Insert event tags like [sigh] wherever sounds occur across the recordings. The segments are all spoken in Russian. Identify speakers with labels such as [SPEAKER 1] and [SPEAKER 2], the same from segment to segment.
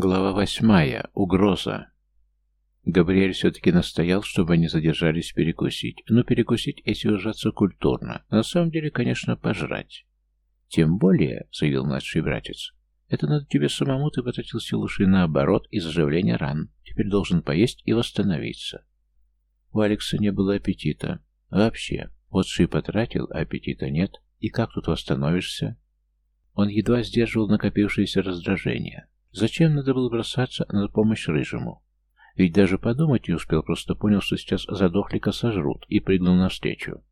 [SPEAKER 1] Глава восьмая. Угроза. Габриэль все-таки настоял, чтобы они задержались перекусить. Но перекусить эти ужаться культурно. На самом деле, конечно, пожрать. Тем более, заявил младший братец, это надо тебе самому, ты потратил силу ши наоборот из заживления ран. Теперь должен поесть и восстановиться. У Алекса не было аппетита. Вообще. Вот ши потратил, а аппетита нет. И как тут восстановишься? Он едва сдерживал накопившееся раздражение. Зачем надо было бросаться на помощь рыжему? Ведь даже подумать не успел, просто понял, что сейчас задохлика сожрут, и прыгнул навстречу.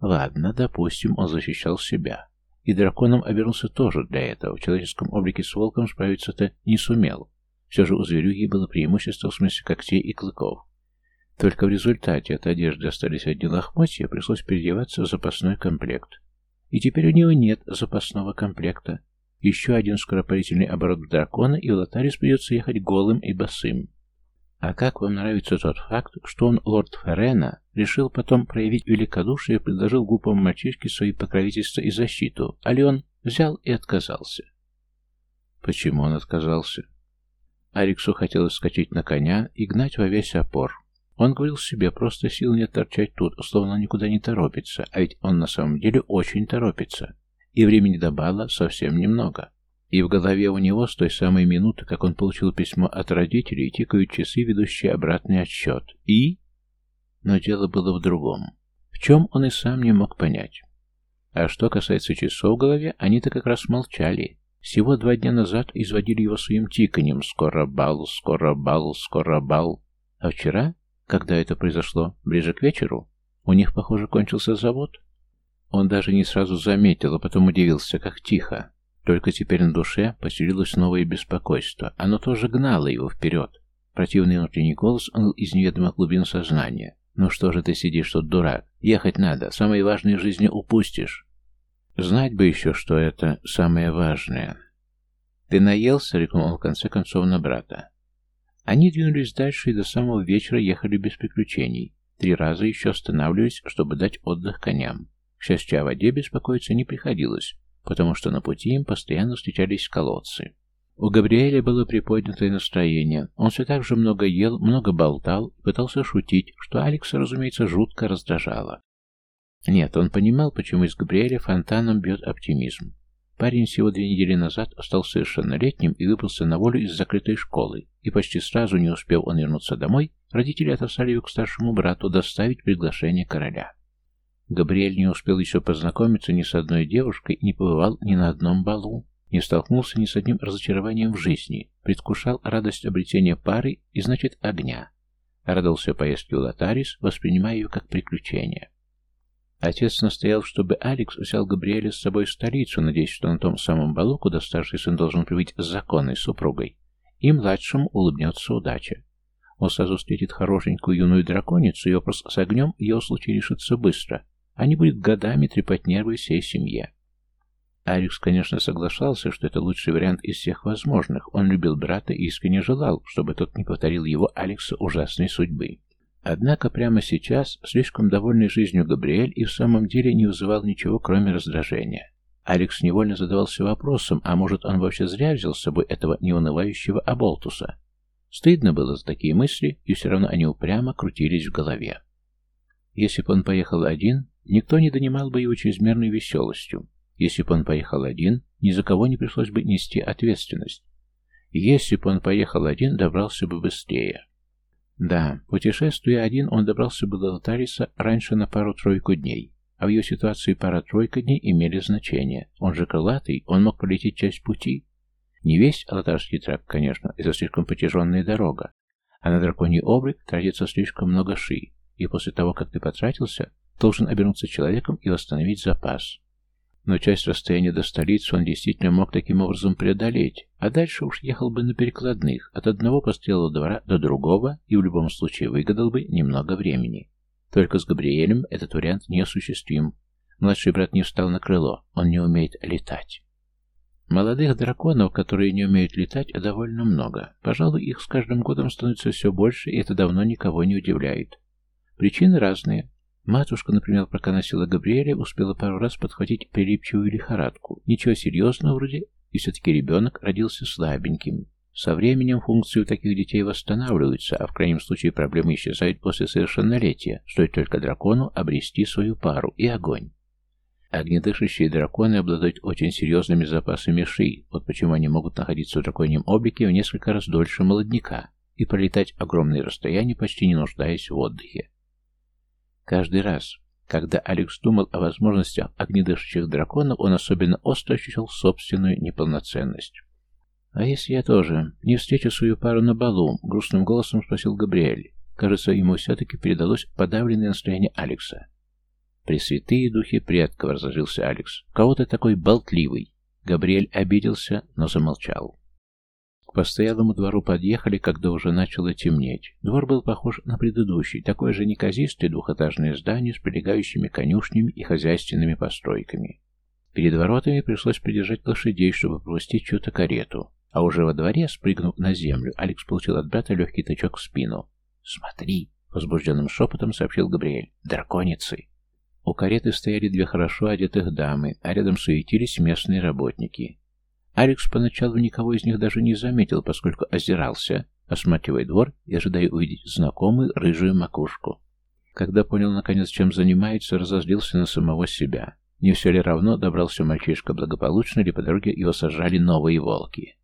[SPEAKER 1] Ладно, допустим, он защищал себя. И драконом обернулся тоже для этого. В человеческом облике с волком справиться-то не сумел. Все же у зверюги было преимущество в смысле когтей и клыков. Только в результате от одежды остались одни лохмотья, пришлось переодеваться в запасной комплект. И теперь у него нет запасного комплекта. Еще один скоропалительный оборот дракона, и Лотарис придется ехать голым и босым. А как вам нравится тот факт, что он, лорд Ферена, решил потом проявить великодушие и предложил глупому мальчишке свои покровительства и защиту, а Леон взял и отказался? Почему он отказался? Ариксу хотелось скачать на коня и гнать во весь опор. Он говорил себе, просто сил нет торчать тут, словно никуда не торопится, а ведь он на самом деле очень торопится и времени до бала совсем немного. И в голове у него с той самой минуты, как он получил письмо от родителей, тикают часы, ведущие обратный отсчет. И... Но дело было в другом. В чем он и сам не мог понять. А что касается часов в голове, они-то как раз молчали. Всего два дня назад изводили его своим тиканьем «Скоро бал, скоро бал, скоро бал». А вчера, когда это произошло, ближе к вечеру, у них, похоже, кончился завод. Он даже не сразу заметил, а потом удивился, как тихо. Только теперь на душе поселилось новое беспокойство. Оно тоже гнало его вперед. Противный внутренний голос он из неведомых глубин сознания. «Ну что же ты сидишь тут, дурак? Ехать надо. Самое важное в жизни упустишь». Знать бы еще, что это самое важное. «Ты наелся?» — он в конце концов на брата. Они двинулись дальше и до самого вечера ехали без приключений. Три раза еще останавливались, чтобы дать отдых коням. Счастью, о воде беспокоиться не приходилось, потому что на пути им постоянно встречались колодцы. У Габриэля было приподнятое настроение. Он все так же много ел, много болтал, пытался шутить, что Алекса, разумеется, жутко раздражало. Нет, он понимал, почему из Габриэля фонтаном бьет оптимизм. Парень всего две недели назад стал совершеннолетним и выбрался на волю из закрытой школы, и почти сразу, не успев он вернуться домой, родители отослали его к старшему брату доставить приглашение короля. Габриэль не успел еще познакомиться ни с одной девушкой, не побывал ни на одном балу, не столкнулся ни с одним разочарованием в жизни, предвкушал радость обретения пары и, значит, огня. Радовался поездке в Лотарис, воспринимая ее как приключение. Отец настоял, чтобы Алекс взял Габриэля с собой в столицу, надеясь, что на том самом балу, куда старший сын должен прибыть с законной супругой, и младшему улыбнется удача. Он сразу встретит хорошенькую юную драконицу, и вопрос с огнем в его случае решится быстро — а не будет годами трепать нервы всей семье. Алекс, конечно, соглашался, что это лучший вариант из всех возможных. Он любил брата и искренне желал, чтобы тот не повторил его Алекса ужасной судьбы. Однако прямо сейчас, слишком довольный жизнью Габриэль и в самом деле не вызывал ничего, кроме раздражения. Алекс невольно задавался вопросом, а может он вообще зря взял с собой этого неунывающего Аболтуса? Стыдно было за такие мысли, и все равно они упрямо крутились в голове. Если бы он поехал один, Никто не донимал бы его чрезмерной веселостью. Если бы он поехал один, ни за кого не пришлось бы нести ответственность. Если бы он поехал один, добрался бы быстрее. Да, путешествуя один, он добрался бы до Лотариса раньше на пару-тройку дней. А в ее ситуации пара-тройка дней имели значение. Он же крылатый, он мог полететь часть пути. Не весь Алатарский трап, конечно, это слишком протяженная дорога. А на драконий облик тратится слишком много ши. И после того, как ты потратился, должен обернуться человеком и восстановить запас. Но часть расстояния до столицы он действительно мог таким образом преодолеть, а дальше уж ехал бы на перекладных, от одного пострелого двора до другого, и в любом случае выгадал бы немного времени. Только с Габриэлем этот вариант неосуществим. Младший брат не встал на крыло, он не умеет летать. Молодых драконов, которые не умеют летать, довольно много. Пожалуй, их с каждым годом становится все больше, и это давно никого не удивляет. Причины разные. Матушка, например, пока носила Габриэля, успела пару раз подхватить прилипчивую лихорадку. Ничего серьезного вроде, и все-таки ребенок родился слабеньким. Со временем функции у таких детей восстанавливаются, а в крайнем случае проблемы исчезают после совершеннолетия, стоит только дракону обрести свою пару и огонь. Огнедышащие драконы обладают очень серьезными запасами ши, вот почему они могут находиться в драконьем облике в несколько раз дольше молодняка и пролетать огромные расстояния, почти не нуждаясь в отдыхе. Каждый раз, когда Алекс думал о возможностях огнедышащих драконов, он особенно остро ощущал собственную неполноценность. «А если я тоже не встречу свою пару на балу?» — грустным голосом спросил Габриэль. Кажется, ему все-таки передалось подавленное настроение Алекса. «Пресвятые духи предков», — разложился Алекс. «Кого ты такой болтливый?» Габриэль обиделся, но замолчал. Постоялому двору подъехали, когда уже начало темнеть. Двор был похож на предыдущий, такое же неказистое двухэтажное здание с прилегающими конюшнями и хозяйственными постройками. Перед воротами пришлось придержать лошадей, чтобы пропустить чью-то карету. А уже во дворе, спрыгнув на землю, Алекс получил от брата легкий тычок в спину. «Смотри!» — возбужденным шепотом сообщил Габриэль. «Драконицы!» У кареты стояли две хорошо одетых дамы, а рядом суетились местные работники. Алекс поначалу никого из них даже не заметил, поскольку озирался, осматривая двор и ожидая увидеть знакомую рыжую макушку. Когда понял, наконец, чем занимается, разозлился на самого себя. Не все ли равно, добрался мальчишка благополучно, или по дороге его сажали новые волки.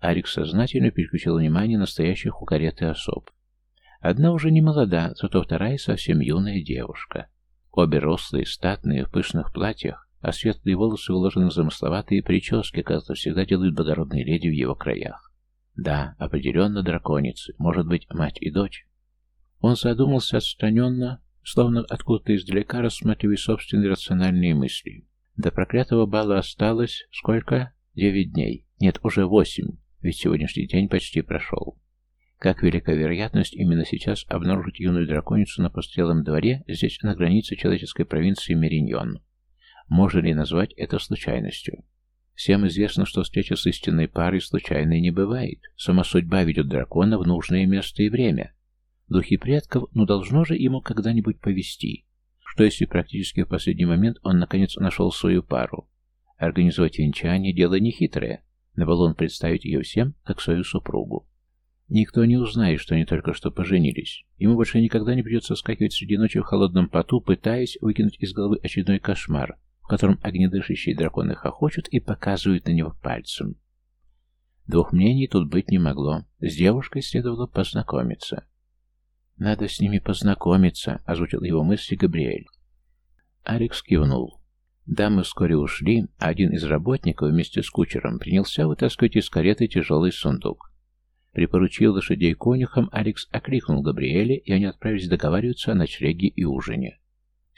[SPEAKER 1] Алекс сознательно переключил внимание на стоящих у кареты особ. Одна уже не молода, зато вторая совсем юная девушка. Обе рослые, статные, в пышных платьях, а светлые волосы уложены в замысловатые прически, кажется, всегда делают благородные леди в его краях. Да, определенно драконицы, может быть, мать и дочь. Он задумался отстраненно, словно откуда-то издалека рассматривая собственные рациональные мысли. До проклятого бала осталось сколько? Девять дней. Нет, уже восемь, ведь сегодняшний день почти прошел. Как велика вероятность именно сейчас обнаружить юную драконицу на пострелом дворе здесь, на границе человеческой провинции Мериньон? Можно ли назвать это случайностью? Всем известно, что встреча с истинной парой случайной не бывает. Сама судьба ведет дракона в нужное место и время. Духи предков, ну должно же ему когда-нибудь повести. Что если практически в последний момент он наконец нашел свою пару? Организовать венчание – дело нехитрое. На баллон представить ее всем, как свою супругу. Никто не узнает, что они только что поженились. Ему больше никогда не придется скакивать среди ночи в холодном поту, пытаясь выкинуть из головы очередной кошмар, котором огнедышащие драконы хохочут и показывают на него пальцем. Двух мнений тут быть не могло. С девушкой следовало познакомиться. «Надо с ними познакомиться», — озвучил его мысли Габриэль. Алекс кивнул. Дамы вскоре ушли, а один из работников вместе с кучером принялся вытаскивать из кареты тяжелый сундук. Припоручил лошадей конюхам, Алекс окликнул Габриэля, и они отправились договариваться о ночлеге и ужине.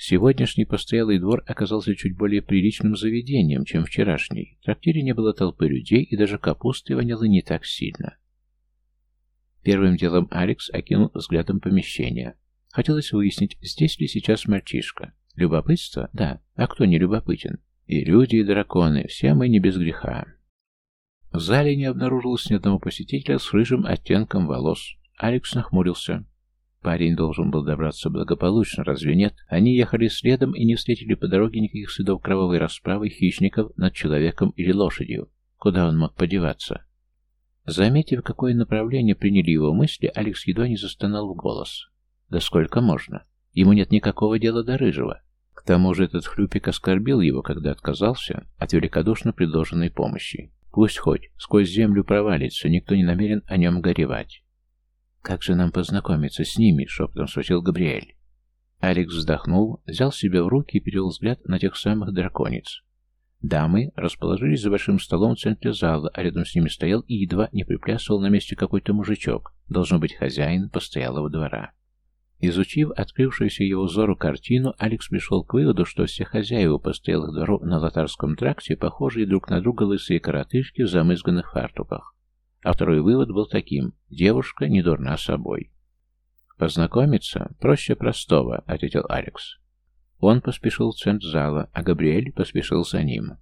[SPEAKER 1] Сегодняшний постоялый двор оказался чуть более приличным заведением, чем вчерашний. В трактире не было толпы людей, и даже капусты воняло не так сильно. Первым делом Алекс окинул взглядом помещение. Хотелось выяснить, здесь ли сейчас мальчишка. Любопытство? Да. А кто не любопытен? И люди, и драконы. Все мы не без греха. В зале не обнаружилось ни одного посетителя с рыжим оттенком волос. Алекс нахмурился. Парень должен был добраться благополучно, разве нет? Они ехали следом и не встретили по дороге никаких следов кровавой расправы хищников над человеком или лошадью. Куда он мог подеваться? Заметив, какое направление приняли его мысли, Алекс едва не застонал в голос. «Да сколько можно? Ему нет никакого дела до рыжего. К тому же этот хлюпик оскорбил его, когда отказался от великодушно предложенной помощи. Пусть хоть сквозь землю провалится, никто не намерен о нем горевать. «Как же нам познакомиться с ними?» — шепотом спросил Габриэль. Алекс вздохнул, взял себя в руки и перевел взгляд на тех самых драконец. Дамы расположились за большим столом в центре зала, а рядом с ними стоял и едва не приплясывал на месте какой-то мужичок, должен быть хозяин постоялого двора. Изучив открывшуюся его взору картину, Алекс пришел к выводу, что все хозяева постоялых дворов на Лотарском тракте похожи друг на друга лысые коротышки в замызганных фартуках. А второй вывод был таким – девушка не дурна собой. «Познакомиться? Проще простого», – ответил Алекс. Он поспешил в центр зала, а Габриэль поспешил за ним.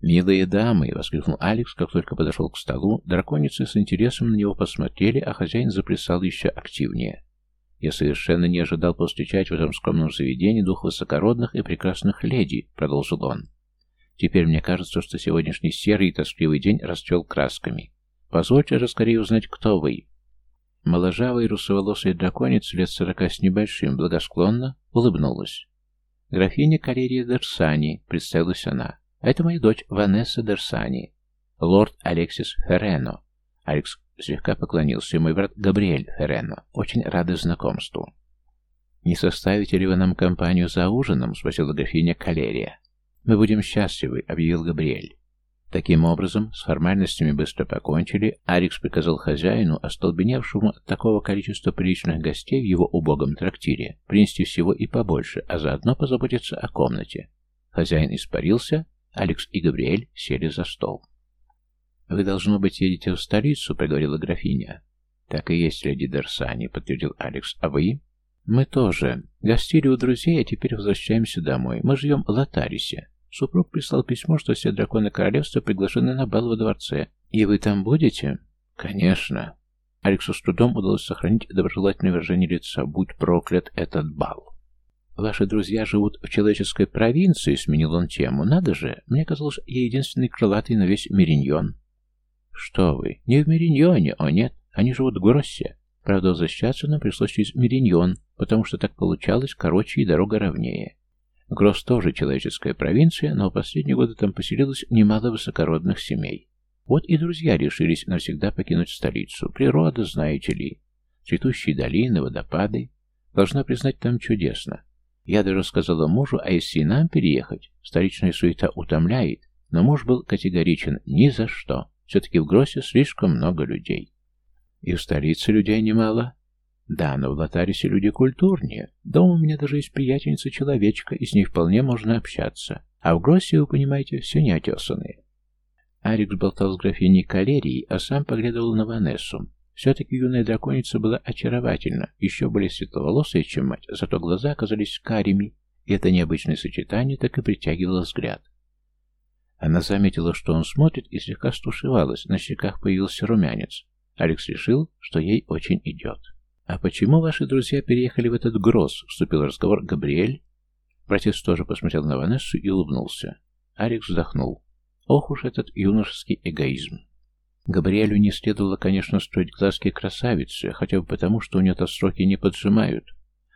[SPEAKER 1] «Милые дамы!» — воскликнул Алекс, как только подошел к столу. Драконицы с интересом на него посмотрели, а хозяин заплясал еще активнее. Я совершенно не ожидал повстречать в этом скромном заведении дух высокородных и прекрасных леди, продолжил он. Теперь мне кажется, что сегодняшний серый и тоскливый день расцвел красками. Позвольте же скорее узнать, кто вы». Моложавый русоволосый драконец лет сорока с небольшим благосклонно улыбнулась. «Графиня Калерия Дерсани», — представилась она. «Это моя дочь Ванесса Дерсани, лорд Алексис Феррено». Алекс слегка поклонился, и мой брат Габриэль Феррено. Очень рады знакомству. «Не составите ли вы нам компанию за ужином?» — спросила графиня Калерия. «Мы будем счастливы», — объявил Габриэль. Таким образом, с формальностями быстро покончили, Арикс приказал хозяину, остолбеневшему от такого количества приличных гостей в его убогом трактире, принести всего и побольше, а заодно позаботиться о комнате. Хозяин испарился, Алекс и Габриэль сели за стол. «Вы, должно быть, едете в столицу», — проговорила графиня. «Так и есть, леди Дерсани», — подтвердил Алекс. «А вы?» «Мы тоже. Гостили у друзей, а теперь возвращаемся домой. Мы живем в Латарисе. Супруг прислал письмо, что все драконы королевства приглашены на бал во дворце. И вы там будете? Конечно. Алексу с трудом удалось сохранить доброжелательное выражение лица. Будь проклят этот бал. Ваши друзья живут в человеческой провинции, сменил он тему. Надо же, мне казалось, я единственный крылатый на весь Мериньон. Что вы, не в Мериньоне, о нет, они живут в Гроссе. Правда, возвращаться нам пришлось через Мериньон, потому что так получалось короче и дорога ровнее. Гросс тоже человеческая провинция, но в последние годы там поселилось немало высокородных семей. Вот и друзья решились навсегда покинуть столицу. Природа, знаете ли. Цветущие долины, водопады. Должна признать, там чудесно. Я даже сказала мужу, а если нам переехать? Столичная суета утомляет. Но муж был категоричен ни за что. Все-таки в Гроссе слишком много людей. И в столице людей немало. Да, но в Лотарисе люди культурнее. Дома у меня даже есть приятельница-человечка, и с ней вполне можно общаться. А в Гроссе, вы понимаете, все неотесанные. Арикс болтал с графиней Калерией, а сам поглядывал на Ванессу. Все-таки юная драконица была очаровательна, еще более светловолосая, чем мать, зато глаза оказались карими, и это необычное сочетание так и притягивало взгляд. Она заметила, что он смотрит, и слегка стушевалась, на щеках появился румянец. Алекс решил, что ей очень идет. «А почему ваши друзья переехали в этот гроз?» — вступил в разговор Габриэль. Братец тоже посмотрел на Ванессу и улыбнулся. Алекс вздохнул. Ох уж этот юношеский эгоизм. Габриэлю не следовало, конечно, строить глазки красавицы, хотя бы потому, что у нее-то сроки не поджимают.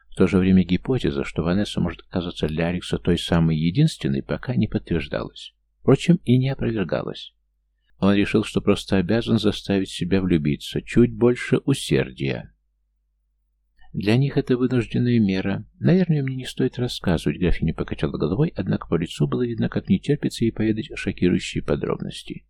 [SPEAKER 1] В то же время гипотеза, что Ванесса может оказаться для Алекса той самой единственной, пока не подтверждалась. Впрочем, и не опровергалась. Он решил, что просто обязан заставить себя влюбиться, чуть больше усердия. Для них это вынужденная мера. Наверное, мне не стоит рассказывать, графиня покачала головой, однако по лицу было видно, как не терпится ей поведать шокирующие подробности.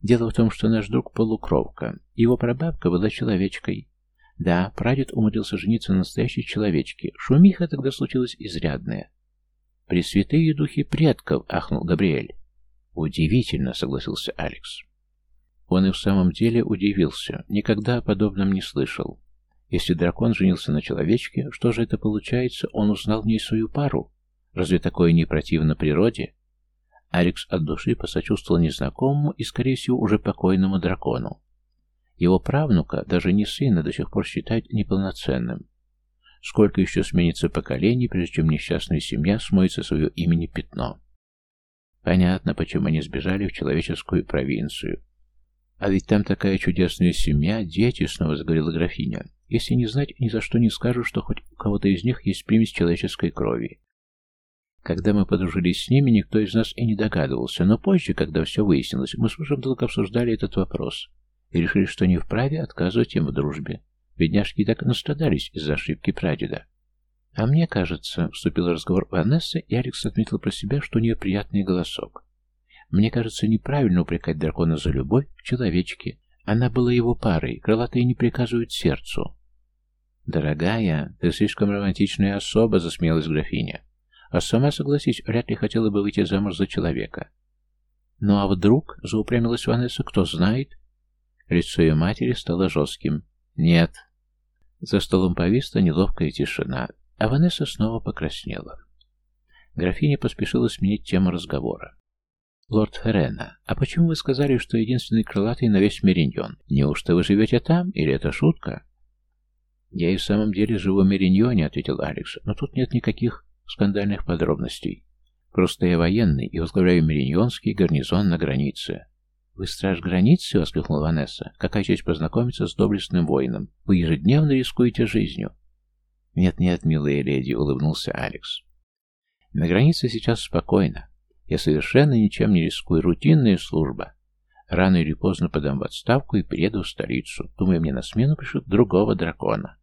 [SPEAKER 1] Дело в том, что наш друг полукровка. Его прабабка была человечкой. Да, прадед умудрился жениться на настоящей человечке. Шумиха тогда случилась изрядная. «Пресвятые духи предков!» — ахнул Габриэль. «Удивительно!» — согласился Алекс. Он и в самом деле удивился. Никогда о подобном не слышал. Если дракон женился на человечке, что же это получается? Он узнал в ней свою пару. Разве такое не противно природе? Арикс от души посочувствовал незнакомому и, скорее всего, уже покойному дракону. Его правнука, даже не сына, до сих пор считают неполноценным. Сколько еще сменится поколений, прежде чем несчастная семья смоется свое имени пятно? Понятно, почему они сбежали в человеческую провинцию. А ведь там такая чудесная семья, дети, снова заговорила графиня. Если не знать, ни за что не скажу, что хоть у кого-то из них есть примесь человеческой крови. Когда мы подружились с ними, никто из нас и не догадывался, но позже, когда все выяснилось, мы с мужем долго обсуждали этот вопрос и решили, что не вправе отказывать им в дружбе. Бедняжки так настрадались из-за ошибки прадеда. А мне кажется, вступил в разговор Ванесса, и Алекс отметил про себя, что у нее приятный голосок. Мне кажется, неправильно упрекать дракона за любовь к человечке. Она была его парой, крылатые не приказывают сердцу. «Дорогая, ты слишком романтичная особа», — засмеялась графиня. «А сама, согласись, вряд ли хотела бы выйти замуж за человека». «Ну а вдруг?» — заупрямилась Ванесса. «Кто знает?» Лицо ее матери стало жестким. «Нет». За столом повисла неловкая тишина, а Ванесса снова покраснела. Графиня поспешила сменить тему разговора. «Лорд Ферена, а почему вы сказали, что единственный крылатый на весь Мериньон? Неужто вы живете там, или это шутка?» «Я и в самом деле живу в Мериньоне», — ответил Алекс, — «но тут нет никаких скандальных подробностей. Просто я военный и возглавляю Мериньонский гарнизон на границе. «Вы страж границы?» — воскликнула Ванесса. «Какая честь познакомиться с доблестным воином! Вы ежедневно рискуете жизнью!» «Нет-нет, милая леди», — улыбнулся Алекс. «На границе сейчас спокойно. Я совершенно ничем не рискую. Рутинная служба. Рано или поздно подам в отставку и приеду в столицу. Думаю, мне на смену пришлют другого дракона».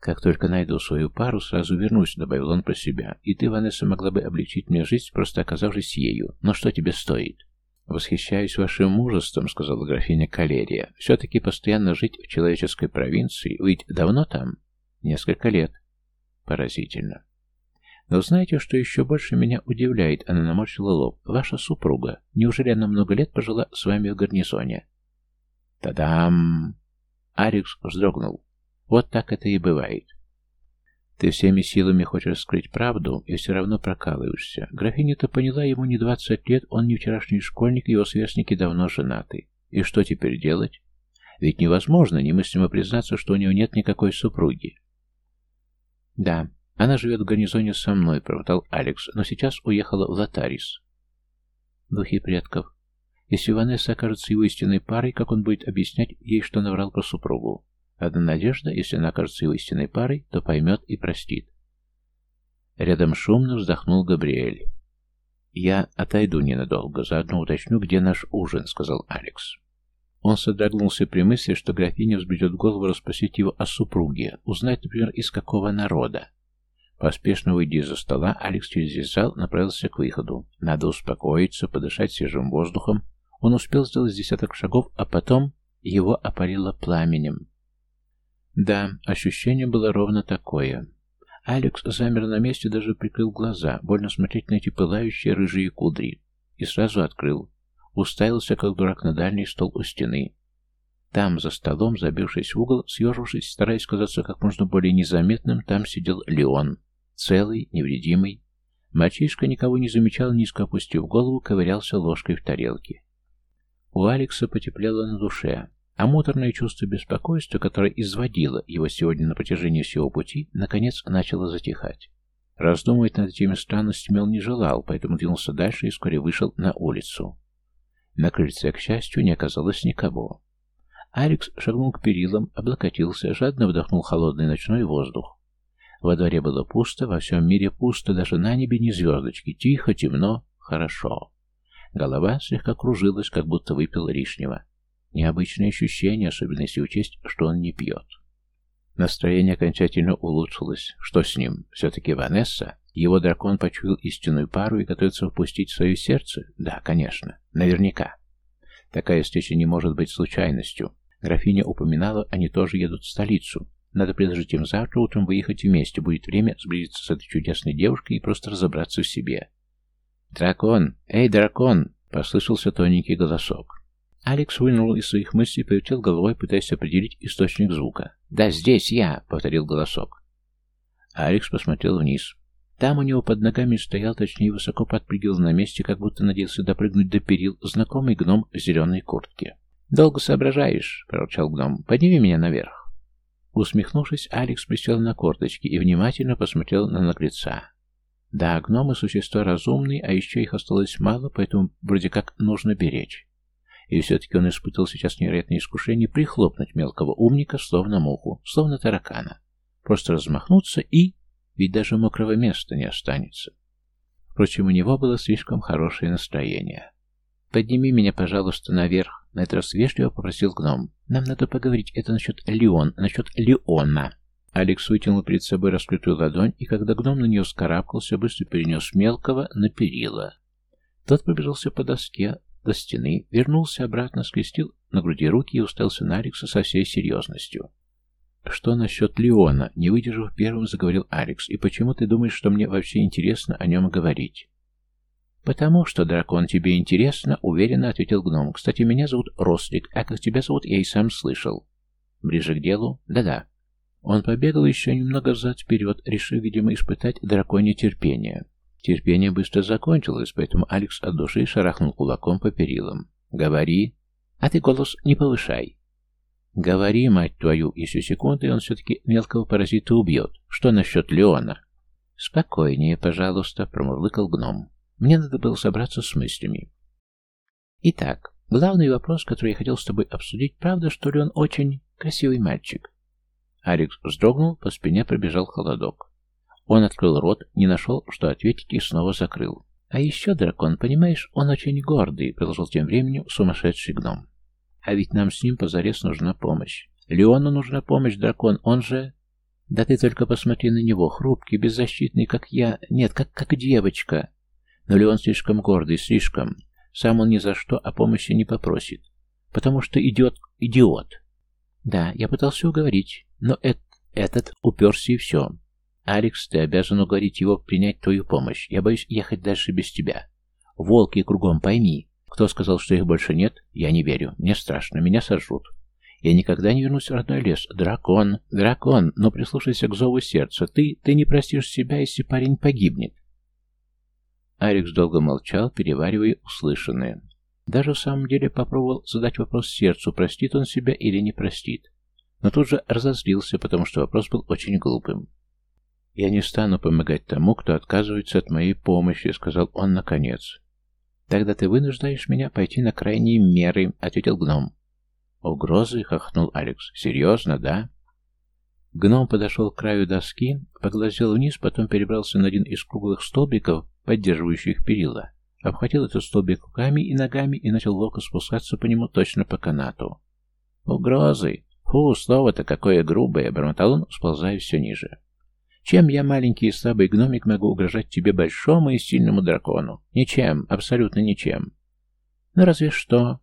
[SPEAKER 1] «Как только найду свою пару, сразу вернусь», — добавил он про себя. «И ты, Ванесса, могла бы облегчить мне жизнь, просто оказавшись ею. Но что тебе стоит?» «Восхищаюсь вашим мужеством», — сказала графиня Калерия. «Все-таки постоянно жить в человеческой провинции. Ведь давно там?» «Несколько лет». «Поразительно». «Но знаете, что еще больше меня удивляет?» Она наморщила лоб. «Ваша супруга. Неужели она много лет пожила с вами в гарнизоне?» «Та-дам!» Арикс вздрогнул. Вот так это и бывает. Ты всеми силами хочешь скрыть правду и все равно прокалываешься. Графиня-то поняла, ему не двадцать лет, он не вчерашний школьник, его сверстники давно женаты. И что теперь делать? Ведь невозможно немыслимо признаться, что у него нет никакой супруги. Да, она живет в гарнизоне со мной, пробормотал Алекс, но сейчас уехала в Латарис. Духи предков. Если Ванесса окажется его истинной парой, как он будет объяснять ей, что наврал про супругу? Одна надежда, если она окажется его истинной парой, то поймет и простит. Рядом шумно вздохнул Габриэль. «Я отойду ненадолго, заодно уточню, где наш ужин», — сказал Алекс. Он содрогнулся при мысли, что графиня взбредет голову расспросить его о супруге, узнать, например, из какого народа. Поспешно выйдя из-за стола, Алекс через весь зал направился к выходу. Надо успокоиться, подышать свежим воздухом. Он успел сделать десяток шагов, а потом его опалило пламенем. Да, ощущение было ровно такое. Алекс замер на месте, даже прикрыл глаза, больно смотреть на эти пылающие рыжие кудри. И сразу открыл. Уставился, как дурак, на дальний стол у стены. Там, за столом, забившись в угол, съежившись, стараясь казаться как можно более незаметным, там сидел Леон. Целый, невредимый. Мальчишка никого не замечал, низко опустив голову, ковырялся ложкой в тарелке. У Алекса потеплело на душе. А муторное чувство беспокойства, которое изводило его сегодня на протяжении всего пути, наконец начало затихать. Раздумывать над этими странностями он не желал, поэтому двинулся дальше и вскоре вышел на улицу. На крыльце, к счастью, не оказалось никого. Алекс шагнул к перилам, облокотился, жадно вдохнул холодный ночной воздух. Во дворе было пусто, во всем мире пусто, даже на небе ни звездочки, тихо, темно, хорошо. Голова слегка кружилась, как будто выпил лишнего. Необычное ощущение, особенно если учесть, что он не пьет. Настроение окончательно улучшилось. Что с ним? Все-таки Ванесса? Его дракон почуял истинную пару и готовится впустить в свое сердце? Да, конечно. Наверняка. Такая встреча не может быть случайностью. Графиня упоминала, они тоже едут в столицу. Надо предложить им завтра утром выехать вместе. Будет время сблизиться с этой чудесной девушкой и просто разобраться в себе. «Дракон! Эй, дракон!» — послышался тоненький голосок. Алекс вынул из своих мыслей и повертел головой, пытаясь определить источник звука. «Да здесь я!» — повторил голосок. Алекс посмотрел вниз. Там у него под ногами стоял, точнее, высоко подпрыгивал на месте, как будто надеялся допрыгнуть до перил, знакомый гном в зеленой куртке. «Долго соображаешь», — проворчал гном. «Подними меня наверх». Усмехнувшись, Алекс присел на корточки и внимательно посмотрел на наглеца. Да, гномы — существа разумные, а еще их осталось мало, поэтому вроде как нужно беречь. И все-таки он испытывал сейчас невероятное искушение прихлопнуть мелкого умника, словно муху, словно таракана. Просто размахнуться и... Ведь даже мокрого места не останется. Впрочем, у него было слишком хорошее настроение. «Подними меня, пожалуйста, наверх», — на этот раз вежливо попросил гном. «Нам надо поговорить. Это насчет Леон, насчет Леона». Алекс вытянул перед собой раскрытую ладонь, и когда гном на нее вскарабкался, быстро перенес мелкого на перила. Тот пробежался по доске, до стены, вернулся обратно, скрестил на груди руки и уставился на Алекса со всей серьезностью. «Что насчет Леона?» — не выдержав первым, заговорил Алекс. «И почему ты думаешь, что мне вообще интересно о нем говорить?» «Потому что, дракон, тебе интересно», — уверенно ответил гном. «Кстати, меня зовут Рослик, а как тебя зовут, я и сам слышал». «Ближе к делу?» «Да-да». Он побегал еще немного взад-вперед, решив, видимо, испытать драконье терпение. Терпение быстро закончилось, поэтому Алекс от души шарахнул кулаком по перилам. «Говори!» «А ты голос не повышай!» «Говори, мать твою!» Еще секунды, он все-таки мелкого паразита убьет. «Что насчет Леона?» «Спокойнее, пожалуйста», — промурлыкал гном. «Мне надо было собраться с мыслями». Итак, Главный вопрос, который я хотел с тобой обсудить, правда, что ли он очень красивый мальчик?» Алекс вздрогнул, по спине пробежал холодок. Он открыл рот, не нашел, что ответить, и снова закрыл. «А еще, дракон, понимаешь, он очень гордый», — продолжил тем временем сумасшедший гном. «А ведь нам с ним позарез нужна помощь. Леону нужна помощь, дракон, он же...» «Да ты только посмотри на него, хрупкий, беззащитный, как я... Нет, как, как девочка. Но Леон слишком гордый, слишком. Сам он ни за что о помощи не попросит. Потому что идиот... идиот. Да, я пытался уговорить, но эт, этот уперся и все. Алекс, ты обязан уговорить его принять твою помощь. Я боюсь ехать дальше без тебя. Волки кругом, пойми. Кто сказал, что их больше нет? Я не верю. Мне страшно. Меня сожрут. Я никогда не вернусь в родной лес. Дракон, дракон, но прислушайся к зову сердца. Ты, ты не простишь себя, если парень погибнет. Алекс долго молчал, переваривая услышанное. Даже в самом деле попробовал задать вопрос сердцу, простит он себя или не простит. Но тут же разозлился, потому что вопрос был очень глупым. «Я не стану помогать тому, кто отказывается от моей помощи», — сказал он наконец. «Тогда ты вынуждаешь меня пойти на крайние меры», — ответил гном. «Угрозы?» — хохнул Алекс. «Серьезно, да?» Гном подошел к краю доски, поглазел вниз, потом перебрался на один из круглых столбиков, поддерживающих перила, обхватил этот столбик руками и ногами и начал ловко спускаться по нему точно по канату. «Угрозы! Фу, слово-то какое грубое!» — бормотал он, сползая все ниже. Чем я, маленький и слабый гномик, могу угрожать тебе большому и сильному дракону? Ничем, абсолютно ничем. Ну разве что...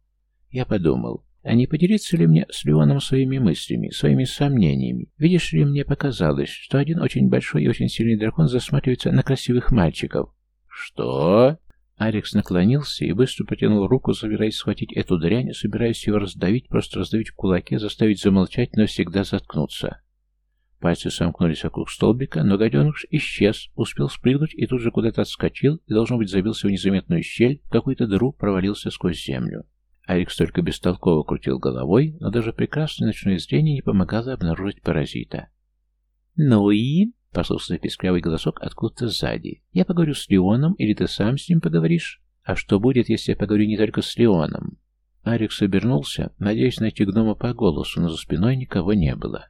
[SPEAKER 1] Я подумал, а не поделиться ли мне с Леоном своими мыслями, своими сомнениями? Видишь ли, мне показалось, что один очень большой и очень сильный дракон засматривается на красивых мальчиков. Что? Алекс наклонился и быстро протянул руку, собираясь схватить эту дрянь, собираясь его раздавить, просто раздавить в кулаке, заставить замолчать, но всегда заткнуться. Пальцы сомкнулись вокруг столбика, но гаденыш исчез, успел спрыгнуть и тут же куда-то отскочил и, должно быть, забился в незаметную щель, в какую-то дыру провалился сквозь землю. Алекс только бестолково крутил головой, но даже прекрасное ночное зрение не помогало обнаружить паразита. «Ну и?» — послушался песклявый голосок откуда-то сзади. «Я поговорю с Леоном, или ты сам с ним поговоришь? А что будет, если я поговорю не только с Леоном?» Алекс обернулся, надеясь найти гнома по голосу, но за спиной никого не было.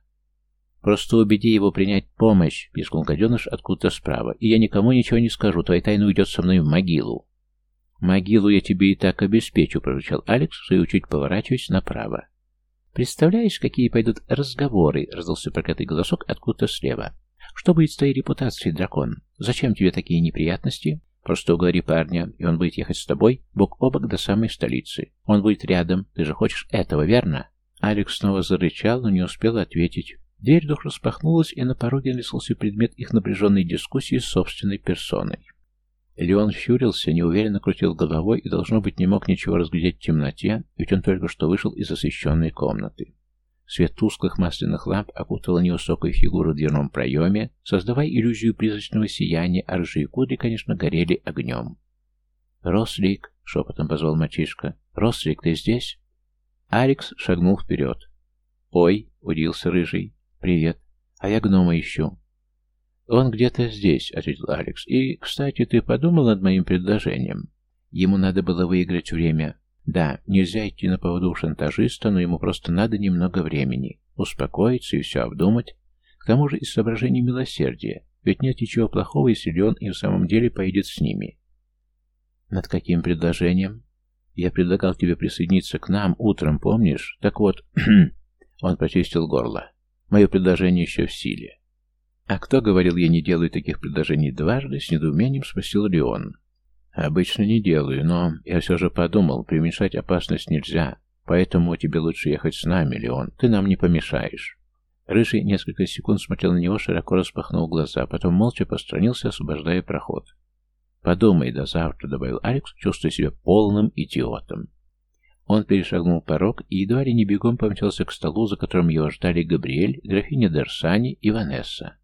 [SPEAKER 1] «Просто убеди его принять помощь», — пискнул гаденыш откуда-то справа. «И я никому ничего не скажу, твоя тайна уйдет со мной в могилу». «Могилу я тебе и так обеспечу», — прорычал Алекс, в свою чуть поворачиваясь направо. «Представляешь, какие пойдут разговоры?» — раздался проклятый голосок откуда-то слева. «Что будет с твоей репутацией, дракон? Зачем тебе такие неприятности?» «Просто уговори парня, и он будет ехать с тобой бок о бок до самой столицы. Он будет рядом. Ты же хочешь этого, верно?» Алекс снова зарычал, но не успел ответить. Дверь вдруг распахнулась, и на пороге нарисовался предмет их напряженной дискуссии с собственной персоной. Леон щурился, неуверенно крутил головой и, должно быть, не мог ничего разглядеть в темноте, ведь он только что вышел из освещенной комнаты. Свет тусклых масляных ламп окутал невысокую фигуру в дверном проеме, создавая иллюзию призрачного сияния, а рыжие кудри, конечно, горели огнем. «Рослик!» — шепотом позвал мальчишка. «Рослик, ты здесь?» Алекс шагнул вперед. «Ой!» — удивился рыжий. «Привет. А я гнома ищу». «Он где-то здесь», — ответил Алекс. «И, кстати, ты подумал над моим предложением?» Ему надо было выиграть время. Да, нельзя идти на поводу шантажиста, но ему просто надо немного времени. Успокоиться и все обдумать. К тому же из соображений милосердия. Ведь нет ничего плохого, если он и в самом деле поедет с ними. «Над каким предложением?» «Я предлагал тебе присоединиться к нам утром, помнишь? Так вот...» [clears throat] Он прочистил горло. Мое предложение еще в силе. А кто говорил, я не делаю таких предложений дважды, с недоумением спросил Леон. Обычно не делаю, но я все же подумал, преуменьшать опасность нельзя, поэтому тебе лучше ехать с нами, Леон, ты нам не помешаешь. Рыжий несколько секунд смотрел на него, широко распахнул глаза, потом молча постранился, освобождая проход. «Подумай до завтра», — добавил Алекс, чувствуя себя полным идиотом. Он перешагнул порог и едва ли не бегом помчался к столу, за которым его ждали Габриэль, графиня Дерсани и Ванесса.